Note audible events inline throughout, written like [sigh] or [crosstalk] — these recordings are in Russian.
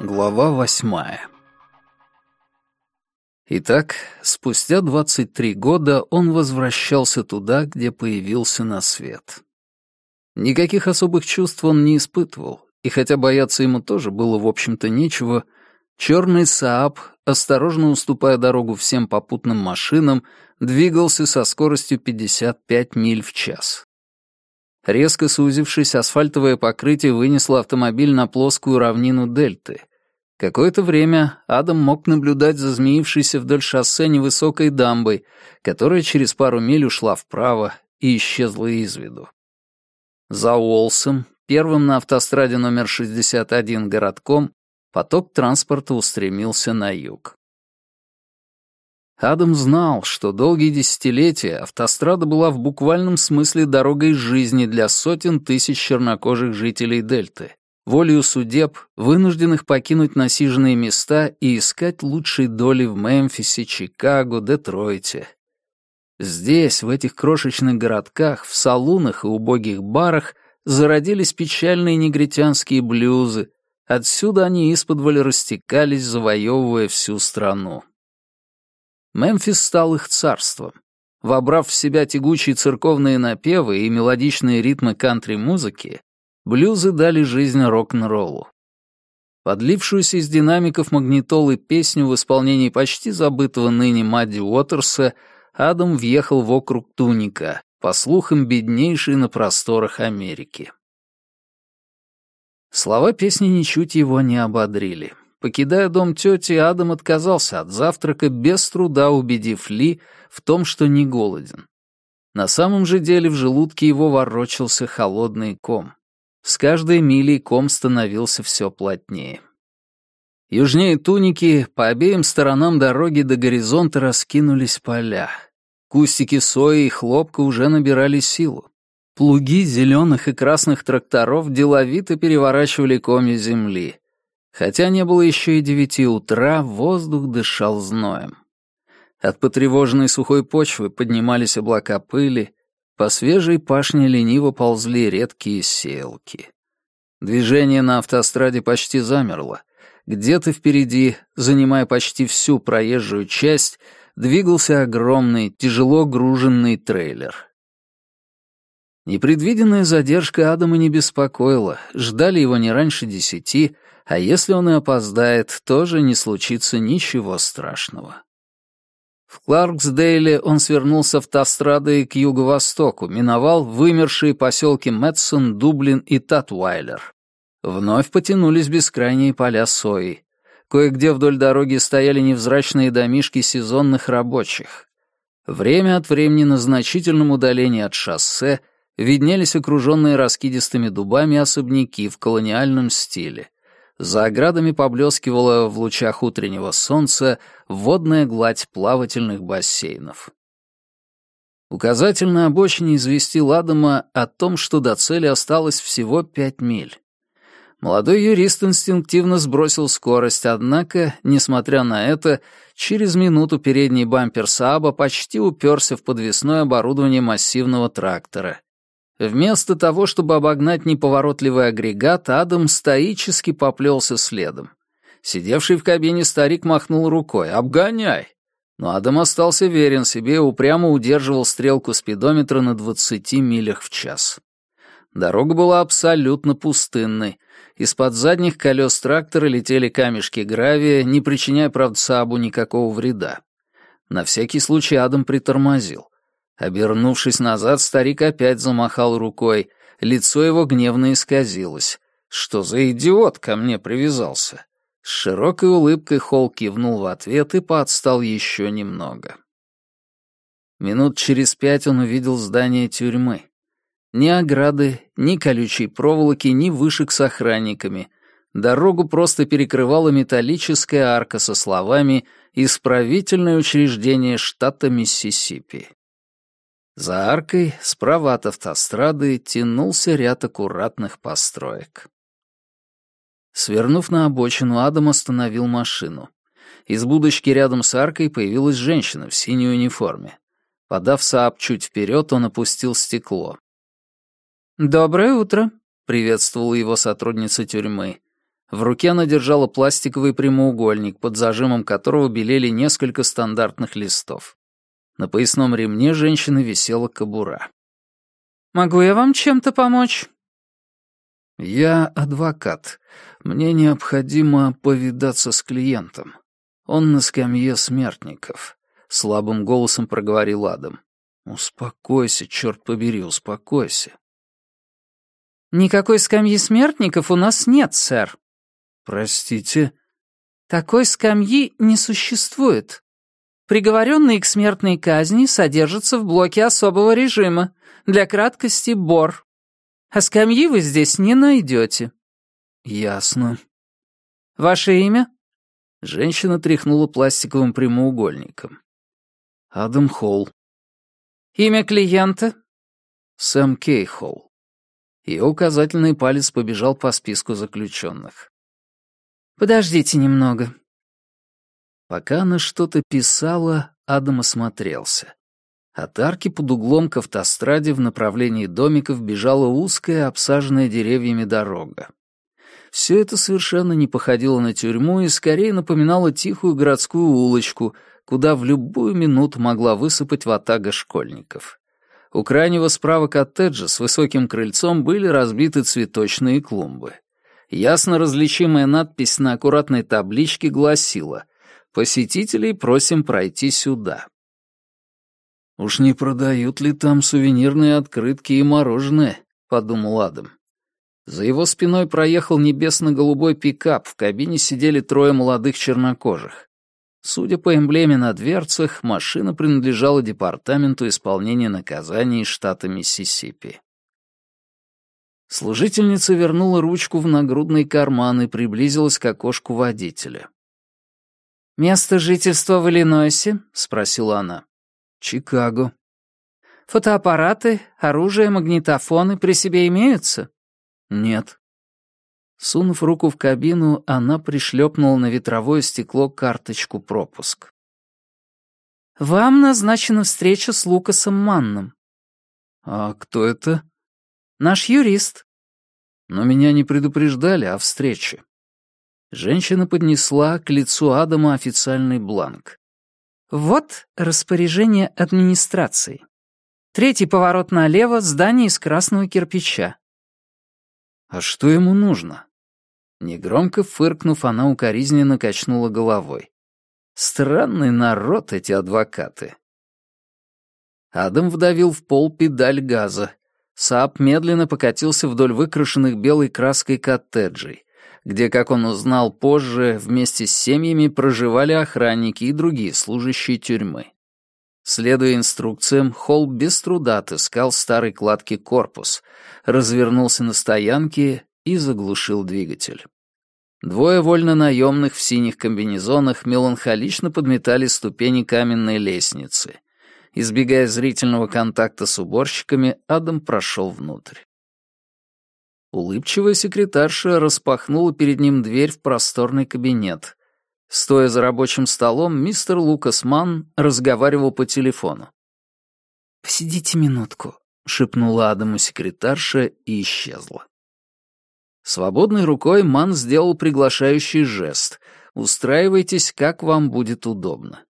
Глава восьмая Итак, спустя 23 года он возвращался туда, где появился на свет. Никаких особых чувств он не испытывал, и хотя бояться ему тоже было, в общем-то, нечего, черный Сааб, осторожно уступая дорогу всем попутным машинам, двигался со скоростью 55 миль в час. Резко сузившись, асфальтовое покрытие вынесло автомобиль на плоскую равнину дельты. Какое-то время Адам мог наблюдать за змеившейся вдоль шоссе невысокой дамбой, которая через пару миль ушла вправо и исчезла из виду. За Уолсом, первым на автостраде номер 61 городком, поток транспорта устремился на юг. Адам знал, что долгие десятилетия автострада была в буквальном смысле дорогой жизни для сотен тысяч чернокожих жителей Дельты, волею судеб, вынужденных покинуть насиженные места и искать лучшие доли в Мемфисе, Чикаго, Детройте. Здесь, в этих крошечных городках, в салунах и убогих барах зародились печальные негритянские блюзы, отсюда они исподволь растекались, завоевывая всю страну. Мемфис стал их царством. Вобрав в себя тягучие церковные напевы и мелодичные ритмы кантри-музыки, блюзы дали жизнь рок-н-роллу. Подлившуюся из динамиков магнитолы песню в исполнении почти забытого ныне Мадди Уотерса Адам въехал в округ Туника, по слухам, беднейший на просторах Америки. Слова песни ничуть его не ободрили. Покидая дом тети, Адам отказался от завтрака, без труда убедив Ли в том, что не голоден. На самом же деле в желудке его ворочался холодный ком. С каждой милей ком становился все плотнее. Южнее туники, по обеим сторонам дороги до горизонта раскинулись поля. Кустики сои и хлопка уже набирали силу. Плуги зеленых и красных тракторов деловито переворачивали комья земли. Хотя не было еще и девяти утра, воздух дышал зноем. От потревоженной сухой почвы поднимались облака пыли, по свежей пашне лениво ползли редкие селки. Движение на автостраде почти замерло. Где-то впереди, занимая почти всю проезжую часть, двигался огромный, тяжело груженный трейлер. Непредвиденная задержка Адама не беспокоила, ждали его не раньше десяти, а если он и опоздает, тоже не случится ничего страшного. В Кларксдейле он свернул с автострадой к юго-востоку, миновал вымершие поселки Мэтсон, Дублин и Татуайлер. Вновь потянулись бескрайние поля сои. Кое-где вдоль дороги стояли невзрачные домишки сезонных рабочих. Время от времени на значительном удалении от шоссе виднелись окруженные раскидистыми дубами особняки в колониальном стиле. За оградами поблескивала в лучах утреннего солнца водная гладь плавательных бассейнов. Указатель на обочине известил Адама о том, что до цели осталось всего пять миль. Молодой юрист инстинктивно сбросил скорость, однако, несмотря на это, через минуту передний бампер Сааба почти уперся в подвесное оборудование массивного трактора. Вместо того, чтобы обогнать неповоротливый агрегат, Адам стоически поплелся следом. Сидевший в кабине старик махнул рукой «Обгоняй!». Но Адам остался верен себе и упрямо удерживал стрелку спидометра на 20 милях в час. Дорога была абсолютно пустынной. Из-под задних колес трактора летели камешки гравия, не причиняя, правда, Саабу никакого вреда. На всякий случай Адам притормозил. Обернувшись назад, старик опять замахал рукой. Лицо его гневно исказилось. «Что за идиот ко мне привязался?» С широкой улыбкой Холл кивнул в ответ и поотстал еще немного. Минут через пять он увидел здание тюрьмы. Ни ограды, ни колючей проволоки, ни вышек с охранниками. Дорогу просто перекрывала металлическая арка со словами «Исправительное учреждение штата Миссисипи». За аркой, справа от автострады, тянулся ряд аккуратных построек. Свернув на обочину, Адам остановил машину. Из будочки рядом с аркой появилась женщина в синей униформе. Подав Сааб чуть вперед, он опустил стекло. «Доброе утро», — приветствовала его сотрудница тюрьмы. В руке она держала пластиковый прямоугольник, под зажимом которого белели несколько стандартных листов. На поясном ремне женщины висела кобура. «Могу я вам чем-то помочь?» «Я адвокат. Мне необходимо повидаться с клиентом. Он на скамье смертников», — слабым голосом проговорил Адам. «Успокойся, черт побери, успокойся». «Никакой скамьи смертников у нас нет, сэр». «Простите?» «Такой скамьи не существует. Приговоренные к смертной казни содержатся в блоке особого режима, для краткости БОР. А скамьи вы здесь не найдете». «Ясно». «Ваше имя?» Женщина тряхнула пластиковым прямоугольником. «Адам Холл». «Имя клиента?» «Сэм Кейхолл». Ее указательный палец побежал по списку заключенных. «Подождите немного». Пока она что-то писала, Адам осмотрелся. От арки под углом к автостраде в направлении домиков бежала узкая, обсаженная деревьями дорога. Все это совершенно не походило на тюрьму и скорее напоминало тихую городскую улочку, куда в любую минуту могла высыпать ватага школьников. У крайнего справа коттеджа с высоким крыльцом были разбиты цветочные клумбы. Ясно различимая надпись на аккуратной табличке гласила «Посетителей просим пройти сюда». «Уж не продают ли там сувенирные открытки и мороженое?» — подумал Адам. За его спиной проехал небесно-голубой пикап, в кабине сидели трое молодых чернокожих. Судя по эмблеме на дверцах, машина принадлежала Департаменту исполнения наказаний штата Миссисипи. Служительница вернула ручку в нагрудный карман и приблизилась к окошку водителя. «Место жительства в Иллинойсе?» — спросила она. «Чикаго». «Фотоаппараты, оружие, магнитофоны при себе имеются?» «Нет». Сунув руку в кабину, она пришлепнула на ветровое стекло карточку пропуск. «Вам назначена встреча с Лукасом Манном». «А кто это?» «Наш юрист». «Но меня не предупреждали о встрече». Женщина поднесла к лицу Адама официальный бланк. Вот распоряжение администрации. Третий поворот налево, здание из красного кирпича. А что ему нужно? Негромко фыркнув, она укоризненно качнула головой. Странный народ эти адвокаты. Адам вдавил в пол педаль газа. Саап медленно покатился вдоль выкрашенных белой краской коттеджей где, как он узнал позже, вместе с семьями проживали охранники и другие служащие тюрьмы. Следуя инструкциям, Холл без труда отыскал старый кладки корпус, развернулся на стоянке и заглушил двигатель. Двое вольно-наемных в синих комбинезонах меланхолично подметали ступени каменной лестницы. Избегая зрительного контакта с уборщиками, Адам прошел внутрь. Улыбчивая секретарша распахнула перед ним дверь в просторный кабинет. Стоя за рабочим столом, мистер Лукас Манн разговаривал по телефону. «Посидите минутку», — шепнула Адаму секретарша и исчезла. Свободной рукой Ман сделал приглашающий жест. «Устраивайтесь, как вам будет удобно».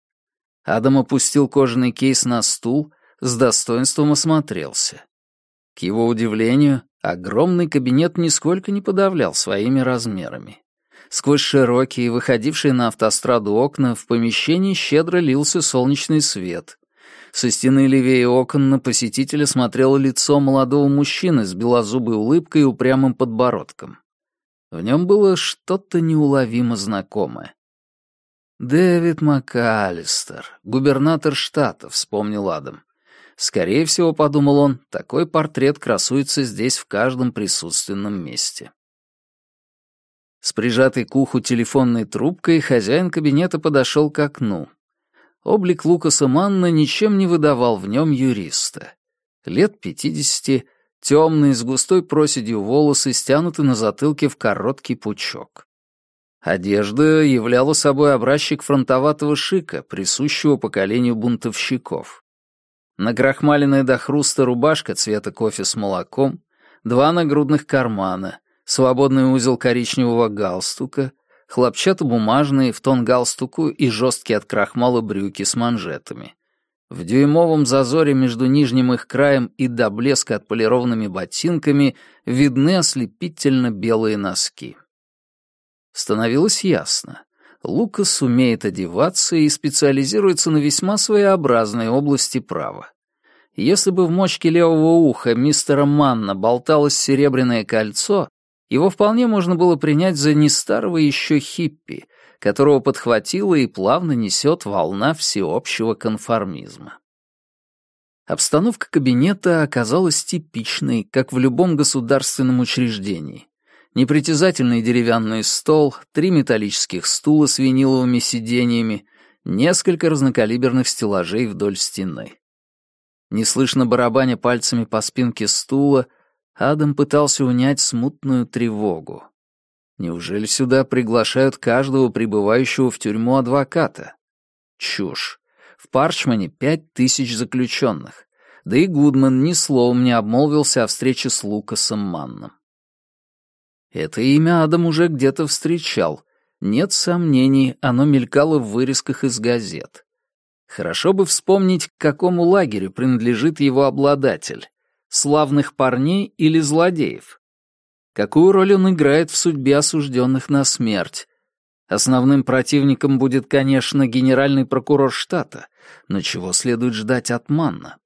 Адам опустил кожаный кейс на стул, с достоинством осмотрелся. К его удивлению, огромный кабинет нисколько не подавлял своими размерами. Сквозь широкие, выходившие на автостраду окна, в помещении щедро лился солнечный свет. Со стены левее окон на посетителя смотрело лицо молодого мужчины с белозубой улыбкой и упрямым подбородком. В нем было что-то неуловимо знакомое. «Дэвид МакАлистер, губернатор штата», — вспомнил Адам. Скорее всего, подумал он, такой портрет красуется здесь в каждом присутственном месте. С прижатой к уху телефонной трубкой хозяин кабинета подошел к окну. Облик Лукаса Манна ничем не выдавал в нем юриста. Лет пятидесяти, темные, с густой проседью волосы стянуты на затылке в короткий пучок. Одежда являла собой образчик фронтоватого шика, присущего поколению бунтовщиков. Накрахмаленная до хруста рубашка цвета кофе с молоком, два нагрудных кармана, свободный узел коричневого галстука, хлопчатобумажные в тон галстуку и жесткие от крахмала брюки с манжетами. В дюймовом зазоре между нижним их краем и до блеска отполированными ботинками видны ослепительно белые носки. Становилось ясно. Лукас умеет одеваться и специализируется на весьма своеобразной области права. Если бы в мочке левого уха мистера Манна болталось серебряное кольцо, его вполне можно было принять за не старого еще хиппи, которого подхватила и плавно несет волна всеобщего конформизма. Обстановка кабинета оказалась типичной, как в любом государственном учреждении. Непритязательный деревянный стол, три металлических стула с виниловыми сиденьями, несколько разнокалиберных стеллажей вдоль стены. Неслышно барабаня пальцами по спинке стула, Адам пытался унять смутную тревогу. Неужели сюда приглашают каждого прибывающего в тюрьму адвоката? Чушь. В Парчмане пять тысяч заключенных. Да и Гудман ни словом не обмолвился о встрече с Лукасом Манном. Это имя Адам уже где-то встречал. Нет сомнений, оно мелькало в вырезках из газет. Хорошо бы вспомнить, к какому лагерю принадлежит его обладатель. Славных парней или злодеев? Какую роль он играет в судьбе осужденных на смерть? Основным противником будет, конечно, генеральный прокурор штата, но чего следует ждать от Манна?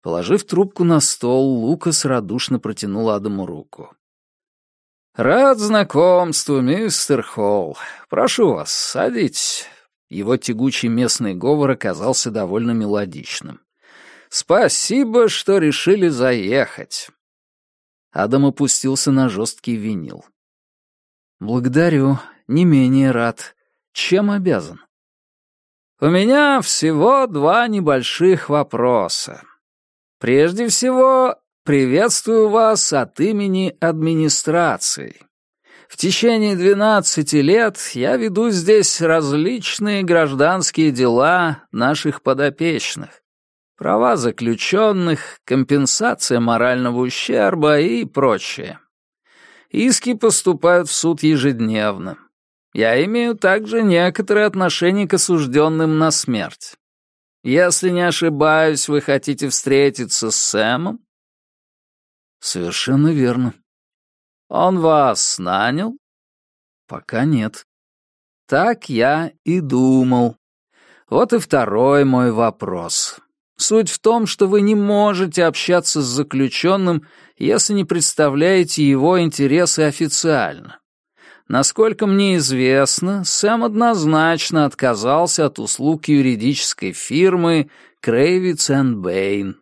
Положив трубку на стол, Лукас радушно протянул Адаму руку. «Рад знакомству, мистер Холл. Прошу вас, садитесь. Его тягучий местный говор оказался довольно мелодичным. «Спасибо, что решили заехать». Адам опустился на жесткий винил. «Благодарю, не менее рад. Чем обязан?» «У меня всего два небольших вопроса. Прежде всего, приветствую вас от имени администрации. В течение двенадцати лет я веду здесь различные гражданские дела наших подопечных. Права заключенных, компенсация морального ущерба и прочее. Иски поступают в суд ежедневно. Я имею также некоторое отношение к осужденным на смерть. Если не ошибаюсь, вы хотите встретиться с Сэмом? Совершенно верно. Он вас нанял? Пока нет. Так я и думал. Вот и второй мой вопрос. Суть в том, что вы не можете общаться с заключенным, если не представляете его интересы официально. Насколько мне известно, Сэм однозначно отказался от услуг юридической фирмы Крейвиц энд Бэйн.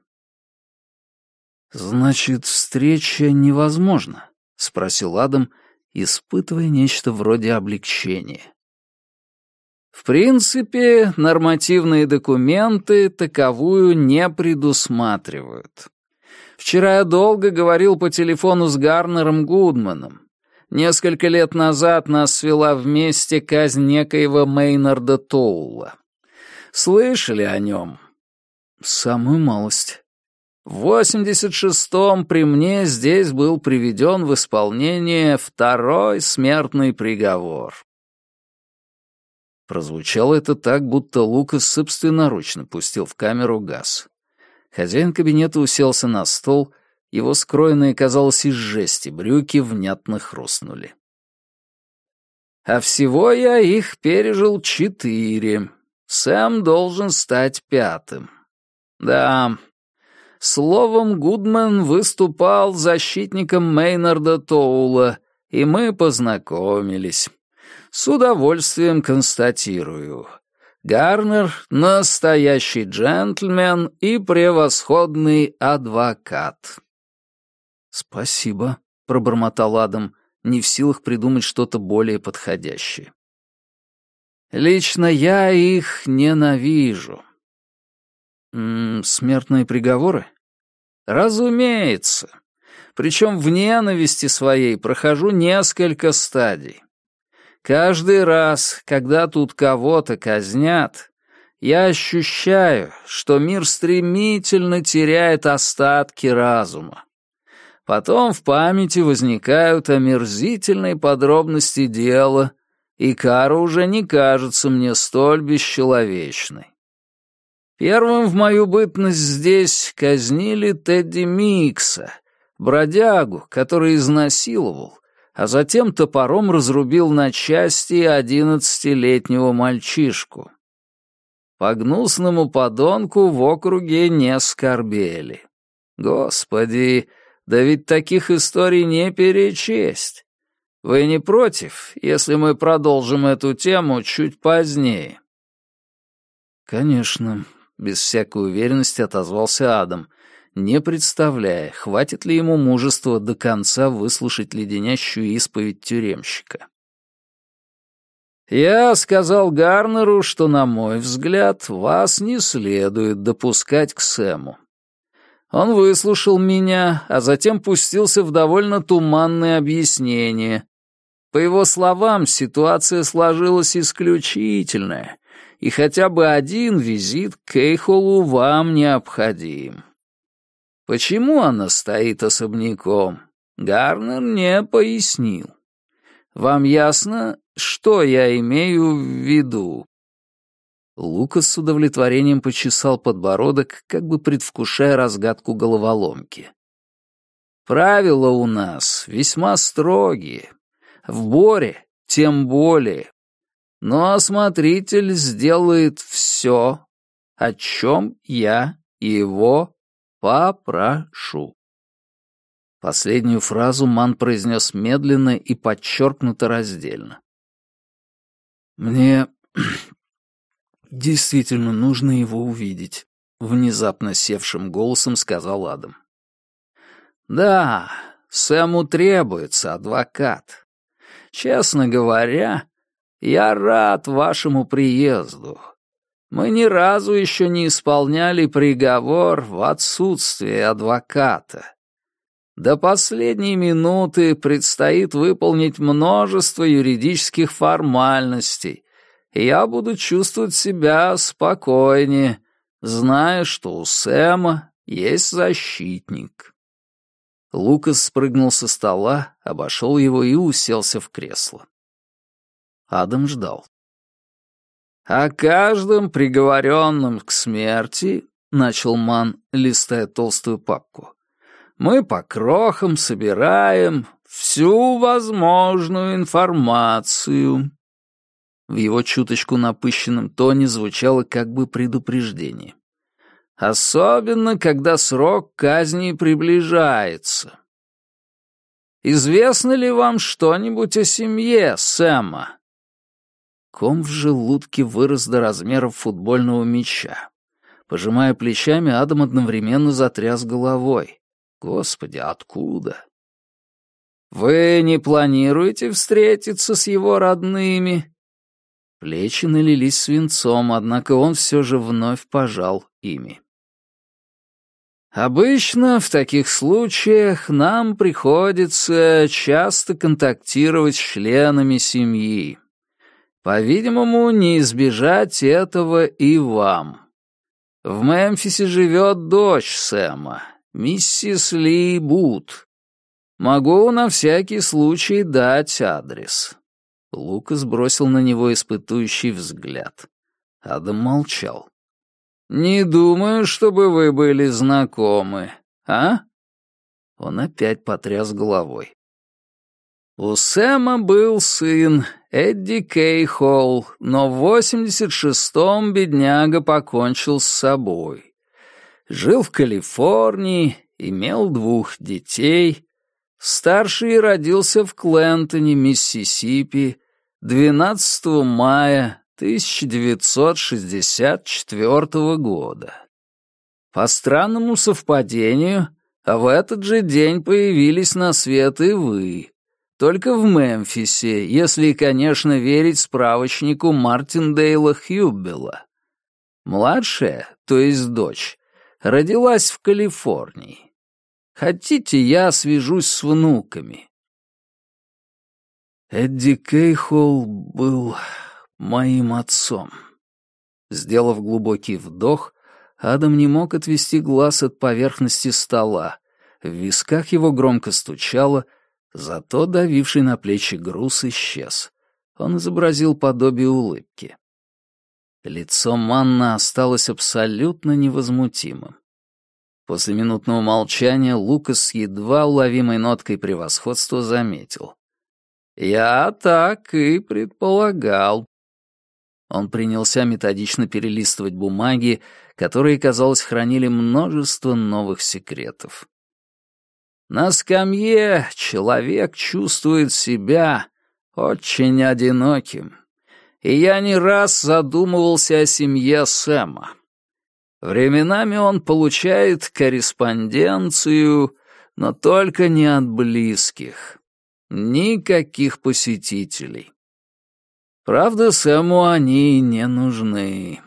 «Значит, встреча невозможна?» — спросил Адам, испытывая нечто вроде облегчения. В принципе, нормативные документы таковую не предусматривают. Вчера я долго говорил по телефону с Гарнером Гудманом. Несколько лет назад нас свела вместе казнь некоего Мейнарда Тоула. Слышали о нем? Самую малость. В 86-м при мне здесь был приведен в исполнение второй смертный приговор. Прозвучало это так, будто Лукас собственноручно пустил в камеру газ. Хозяин кабинета уселся на стол, его скроенные, казалось, из жести брюки внятно хрустнули. А всего я их пережил четыре. Сэм должен стать пятым. Да, Словом, Гудман выступал защитником Мейнарда Тоула, и мы познакомились. С удовольствием констатирую. Гарнер — настоящий джентльмен и превосходный адвокат. «Спасибо», — пробормотал Адам, не в силах придумать что-то более подходящее. «Лично я их ненавижу». М -м, «Смертные приговоры?» Разумеется. Причем в ненависти своей прохожу несколько стадий. Каждый раз, когда тут кого-то казнят, я ощущаю, что мир стремительно теряет остатки разума. Потом в памяти возникают омерзительные подробности дела, и кара уже не кажется мне столь бесчеловечной. Первым в мою бытность здесь казнили Тедди Микса, бродягу, который изнасиловал, а затем топором разрубил на части одиннадцатилетнего мальчишку. По гнусному подонку в округе не скорбели. Господи, да ведь таких историй не перечесть. Вы не против, если мы продолжим эту тему чуть позднее? Конечно, без всякой уверенности отозвался Адам, не представляя, хватит ли ему мужества до конца выслушать леденящую исповедь тюремщика. «Я сказал Гарнеру, что, на мой взгляд, вас не следует допускать к Сэму. Он выслушал меня, а затем пустился в довольно туманные объяснения. По его словам, ситуация сложилась исключительная, и хотя бы один визит к Кейхолу вам необходим. Почему она стоит особняком, Гарнер не пояснил. Вам ясно, что я имею в виду?» Лукас с удовлетворением почесал подбородок, как бы предвкушая разгадку головоломки. «Правила у нас весьма строгие. В Боре тем более. Но осмотритель сделает все, о чем я его попрошу». Последнюю фразу Ман произнес медленно и подчеркнуто раздельно. «Мне [clears throat] действительно нужно его увидеть», — внезапно севшим голосом сказал Адам. «Да, Сэму требуется адвокат. Честно говоря, я рад вашему приезду. Мы ни разу еще не исполняли приговор в отсутствие адвоката. До последней минуты предстоит выполнить множество юридических формальностей, и я буду чувствовать себя спокойнее, зная, что у Сэма есть защитник. Лукас спрыгнул со стола, обошел его и уселся в кресло. Адам ждал. «О каждом приговоренном к смерти», — начал Ман, листая толстую папку, мы по крохам собираем всю возможную информацию». В его чуточку напыщенном тоне звучало как бы предупреждение. «Особенно, когда срок казни приближается. Известно ли вам что-нибудь о семье Сэма?» Ком в желудке вырос до размеров футбольного мяча. Пожимая плечами, Адам одновременно затряс головой. Господи, откуда? Вы не планируете встретиться с его родными? Плечи налились свинцом, однако он все же вновь пожал ими. Обычно в таких случаях нам приходится часто контактировать с членами семьи. По-видимому, не избежать этого и вам. В Мемфисе живет дочь Сэма, «Миссис Ли Бут. Могу на всякий случай дать адрес». Лукас бросил на него испытующий взгляд. Адам молчал. «Не думаю, чтобы вы были знакомы, а?» Он опять потряс головой. У Сэма был сын, Эдди Кейхолл, но в 86-м бедняга покончил с собой жил в Калифорнии, имел двух детей. Старший родился в Клентоне, Миссисипи, 12 мая 1964 года. По странному совпадению, а в этот же день появились на свет и вы. Только в Мемфисе, если, конечно, верить справочнику Мартиндейла Хьюббела. Младшая, то есть дочь, родилась в Калифорнии. Хотите, я свяжусь с внуками?» Эдди Кейхол был моим отцом. Сделав глубокий вдох, Адам не мог отвести глаз от поверхности стола, В висках его громко стучало, зато давивший на плечи груз исчез. Он изобразил подобие улыбки. Лицо Манна осталось абсолютно невозмутимым. После минутного молчания Лукас с едва уловимой ноткой превосходства заметил. «Я так и предполагал». Он принялся методично перелистывать бумаги, которые, казалось, хранили множество новых секретов. На скамье человек чувствует себя очень одиноким, и я не раз задумывался о семье Сэма. Временами он получает корреспонденцию, но только не от близких. Никаких посетителей. Правда, Сэму они не нужны.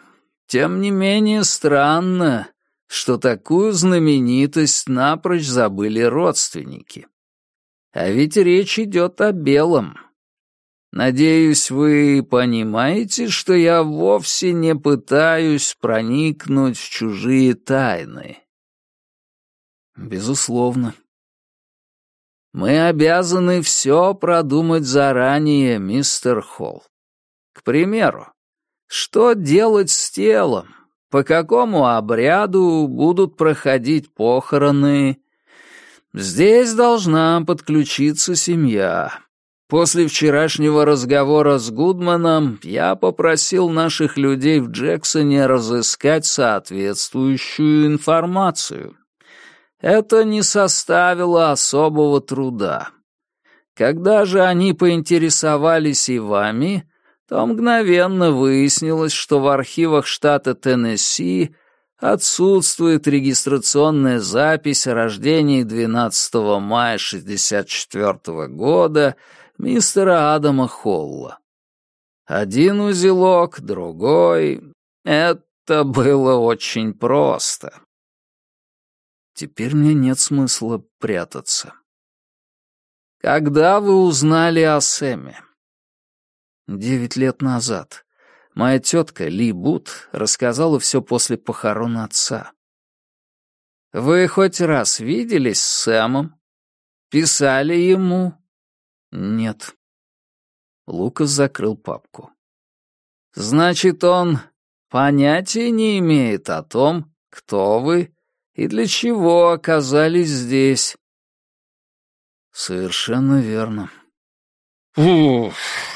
Тем не менее, странно, что такую знаменитость напрочь забыли родственники. А ведь речь идет о белом. Надеюсь, вы понимаете, что я вовсе не пытаюсь проникнуть в чужие тайны. Безусловно, мы обязаны все продумать заранее, мистер Холл. К примеру, что делать с телом, по какому обряду будут проходить похороны. Здесь должна подключиться семья. После вчерашнего разговора с Гудманом я попросил наших людей в Джексоне разыскать соответствующую информацию. Это не составило особого труда. Когда же они поинтересовались и вами, то мгновенно выяснилось, что в архивах штата Теннесси отсутствует регистрационная запись о рождении 12 мая 1964 года мистера Адама Холла. Один узелок, другой. Это было очень просто. Теперь мне нет смысла прятаться. Когда вы узнали о Сэме? Девять лет назад. Моя тетка Ли Бут рассказала все после похорон отца. Вы хоть раз виделись с Сэмом? Писали ему? Нет. Лукас закрыл папку. Значит, он понятия не имеет о том, кто вы и для чего оказались здесь. Совершенно верно. Уф.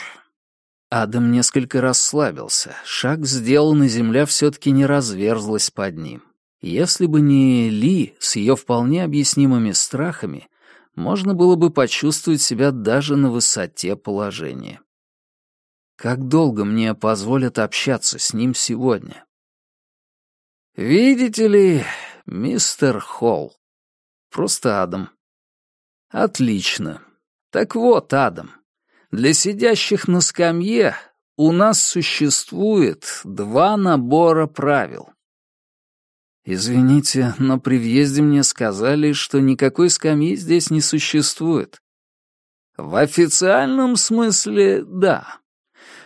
Адам несколько расслабился. Шаг сделан, и земля все-таки не разверзлась под ним. Если бы не Ли с ее вполне объяснимыми страхами, можно было бы почувствовать себя даже на высоте положения. Как долго мне позволят общаться с ним сегодня? Видите ли, мистер Холл. Просто Адам. Отлично. Так вот, Адам, для сидящих на скамье у нас существует два набора правил. Извините, но при въезде мне сказали, что никакой скамьи здесь не существует. В официальном смысле — да.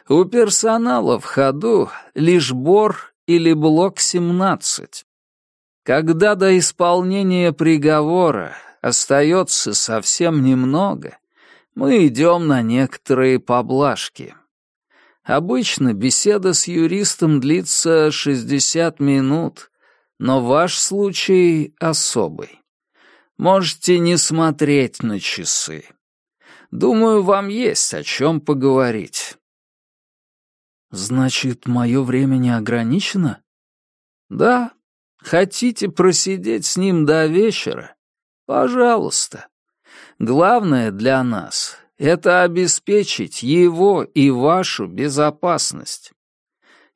У персонала в ходу лишь бор или блок 17. Когда до исполнения приговора остается совсем немного, мы идем на некоторые поблажки. Обычно беседа с юристом длится 60 минут, но ваш случай особый. Можете не смотреть на часы. Думаю, вам есть о чем поговорить. Значит, мое время не ограничено? Да, Хотите просидеть с ним до вечера? Пожалуйста. Главное для нас — это обеспечить его и вашу безопасность.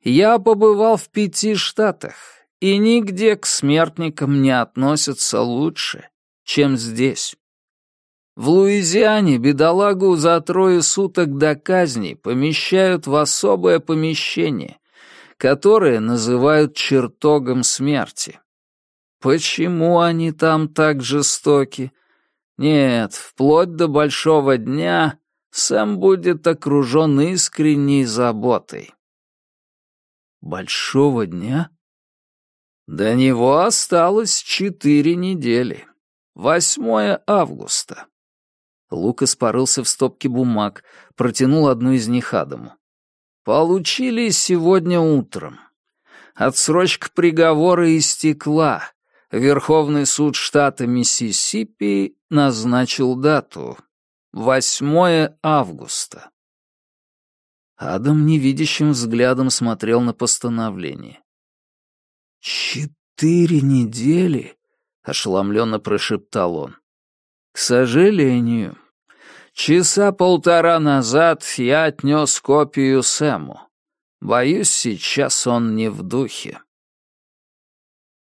Я побывал в пяти штатах, и нигде к смертникам не относятся лучше, чем здесь. В Луизиане бедолагу за трое суток до казни помещают в особое помещение, которое называют чертогом смерти. Почему они там так жестоки? Нет, вплоть до большого дня Сэм будет окружен искренней заботой. Большого дня? До него осталось четыре недели. 8 августа». Лукас порылся в стопке бумаг, протянул одну из них Адаму. «Получили сегодня утром. Отсрочка приговора истекла. Верховный суд штата Миссисипи назначил дату. 8 августа». Адам невидящим взглядом смотрел на постановление. «Четыре недели?» — ошеломленно прошептал он. «К сожалению, часа полтора назад я отнес копию Сэму. Боюсь, сейчас он не в духе».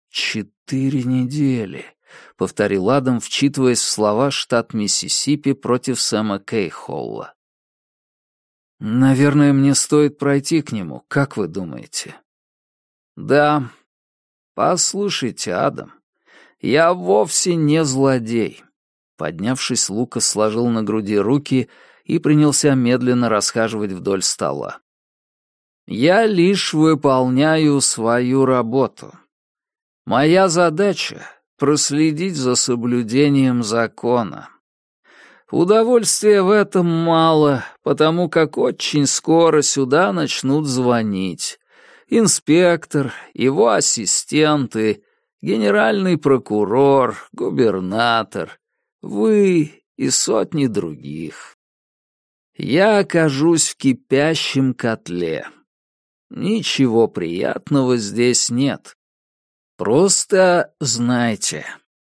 «Четыре недели», — повторил Адам, вчитываясь в слова штат Миссисипи против Сэма Кейхолла. «Наверное, мне стоит пройти к нему, как вы думаете?» «Да. Послушайте, Адам, я вовсе не злодей». Поднявшись, Лукас сложил на груди руки и принялся медленно расхаживать вдоль стола. «Я лишь выполняю свою работу. Моя задача — проследить за соблюдением закона». Удовольствия в этом мало, потому как очень скоро сюда начнут звонить. Инспектор, его ассистенты, генеральный прокурор, губернатор, вы и сотни других. Я окажусь в кипящем котле. Ничего приятного здесь нет. Просто знайте,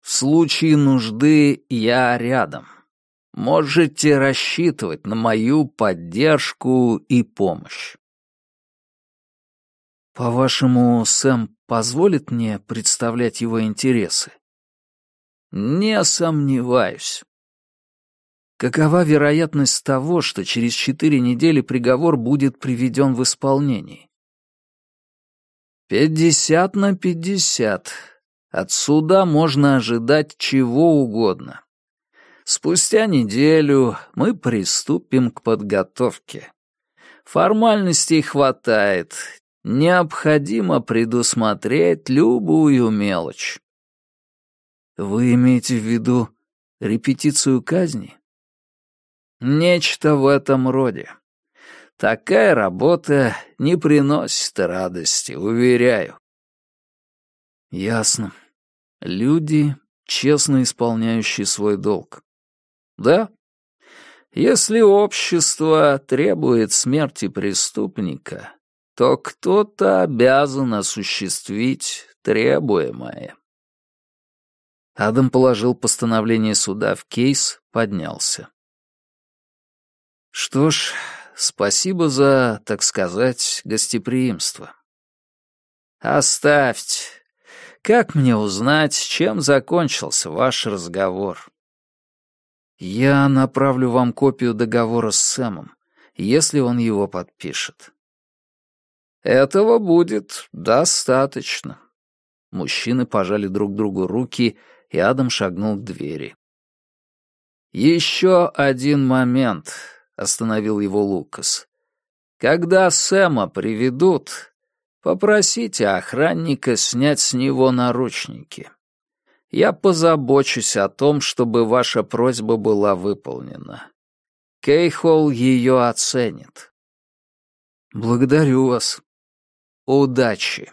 в случае нужды я рядом можете рассчитывать на мою поддержку и помощь. По-вашему, Сэм позволит мне представлять его интересы? Не сомневаюсь. Какова вероятность того, что через четыре недели приговор будет приведен в исполнение? Пятьдесят на пятьдесят. От суда можно ожидать чего угодно. Спустя неделю мы приступим к подготовке. Формальностей хватает. Необходимо предусмотреть любую мелочь. Вы имеете в виду репетицию казни? Нечто в этом роде. Такая работа не приносит радости, уверяю. Ясно. Люди, честно исполняющие свой долг. Да. Если общество требует смерти преступника, то кто-то обязан осуществить требуемое. Адам положил постановление суда в кейс, поднялся. Что ж, спасибо за, так сказать, гостеприимство. Оставьте. Как мне узнать, чем закончился ваш разговор? Я направлю вам копию договора с Сэмом, если он его подпишет. Этого будет достаточно. Мужчины пожали друг другу руки, и Адам шагнул к двери. «Еще один момент», — остановил его Лукас. «Когда Сэма приведут, попросите охранника снять с него наручники». Я позабочусь о том, чтобы ваша просьба была выполнена. Кейхол ее оценит. Благодарю вас. Удачи.